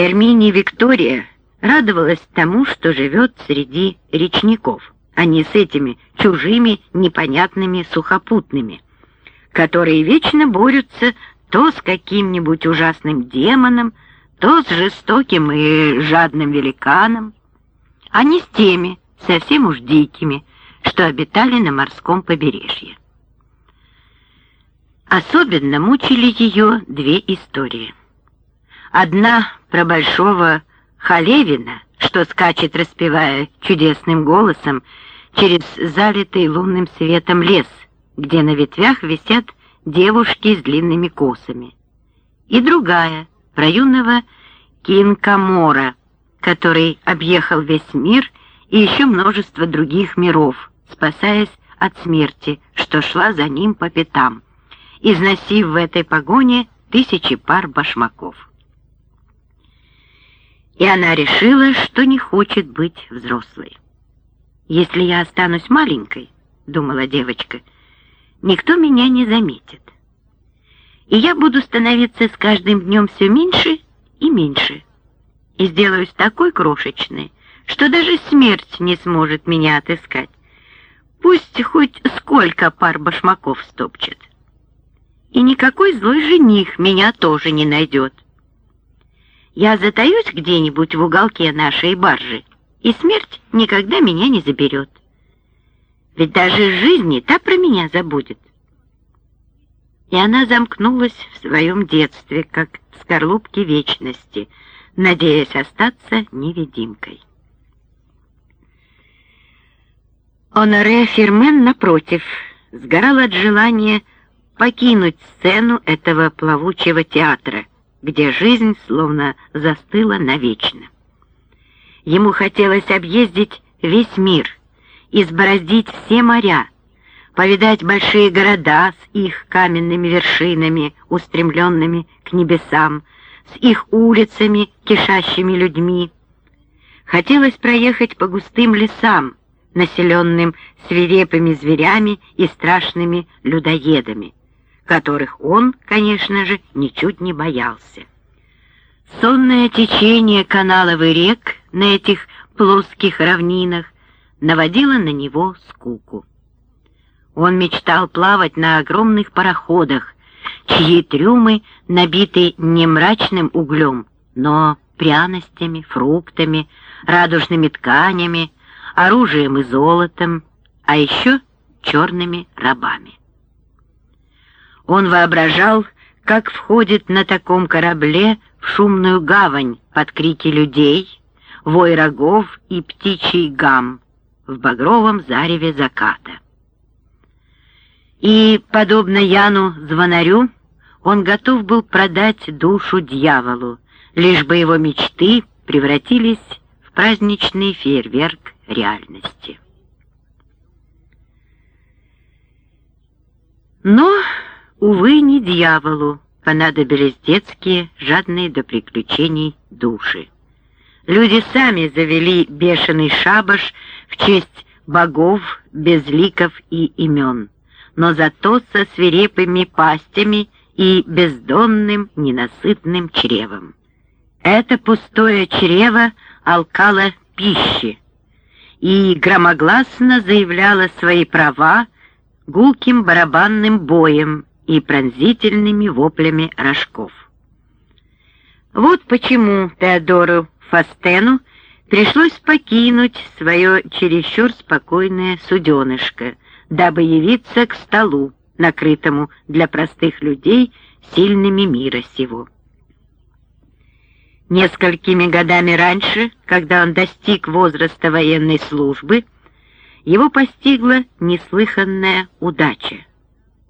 Эрмини Виктория радовалась тому, что живет среди речников, а не с этими чужими непонятными сухопутными, которые вечно борются то с каким-нибудь ужасным демоном, то с жестоким и жадным великаном, а не с теми, совсем уж дикими, что обитали на морском побережье. Особенно мучили ее две истории. Одна про большого Халевина, что скачет, распевая чудесным голосом, через залитый лунным светом лес, где на ветвях висят девушки с длинными косами. И другая, про юного Кинкамора, который объехал весь мир и еще множество других миров, спасаясь от смерти, что шла за ним по пятам, износив в этой погоне тысячи пар башмаков. И она решила, что не хочет быть взрослой. «Если я останусь маленькой, — думала девочка, — никто меня не заметит. И я буду становиться с каждым днем все меньше и меньше, и сделаюсь такой крошечной, что даже смерть не сможет меня отыскать. Пусть хоть сколько пар башмаков стопчет. И никакой злой жених меня тоже не найдет. Я затаюсь где-нибудь в уголке нашей баржи, и смерть никогда меня не заберет. Ведь даже жизни та про меня забудет. И она замкнулась в своем детстве, как в скорлупке вечности, надеясь остаться невидимкой. Оноре Фермен, напротив, сгорал от желания покинуть сцену этого плавучего театра, где жизнь словно застыла навечно. Ему хотелось объездить весь мир, избороздить все моря, повидать большие города с их каменными вершинами, устремленными к небесам, с их улицами, кишащими людьми. Хотелось проехать по густым лесам, населенным свирепыми зверями и страшными людоедами, которых он, конечно же, ничуть не боялся. Сонное течение каналов и рек на этих плоских равнинах наводило на него скуку. Он мечтал плавать на огромных пароходах, чьи трюмы набиты не мрачным углем, но пряностями, фруктами, радужными тканями, оружием и золотом, а еще черными рабами. Он воображал, как входит на таком корабле в шумную гавань под крики людей, вой рогов и птичий гам в багровом зареве заката. И, подобно Яну-звонарю, он готов был продать душу дьяволу, лишь бы его мечты превратились в праздничный фейерверк реальности. Но Увы, не дьяволу понадобились детские, жадные до приключений души. Люди сами завели бешеный шабаш в честь богов, безликов и имен, но зато со свирепыми пастями и бездонным ненасытным чревом. Это пустое чрево алкало пищи и громогласно заявляло свои права гулким барабанным боем и пронзительными воплями рожков. Вот почему Теодору Фастену пришлось покинуть свое чересчур спокойное суденышко, дабы явиться к столу, накрытому для простых людей сильными мира сего. Несколькими годами раньше, когда он достиг возраста военной службы, его постигла неслыханная удача.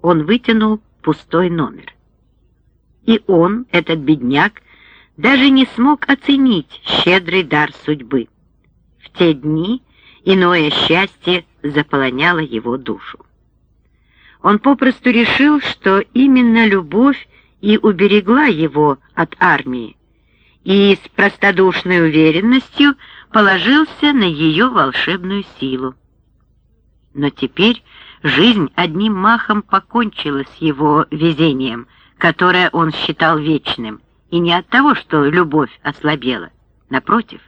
Он вытянул пустой номер. И он, этот бедняк, даже не смог оценить щедрый дар судьбы. В те дни иное счастье заполоняло его душу. Он попросту решил, что именно любовь и уберегла его от армии, и с простодушной уверенностью положился на ее волшебную силу. Но теперь жизнь одним махом покончила с его везением, которое он считал вечным, И не от того, что любовь ослабела. Напротив,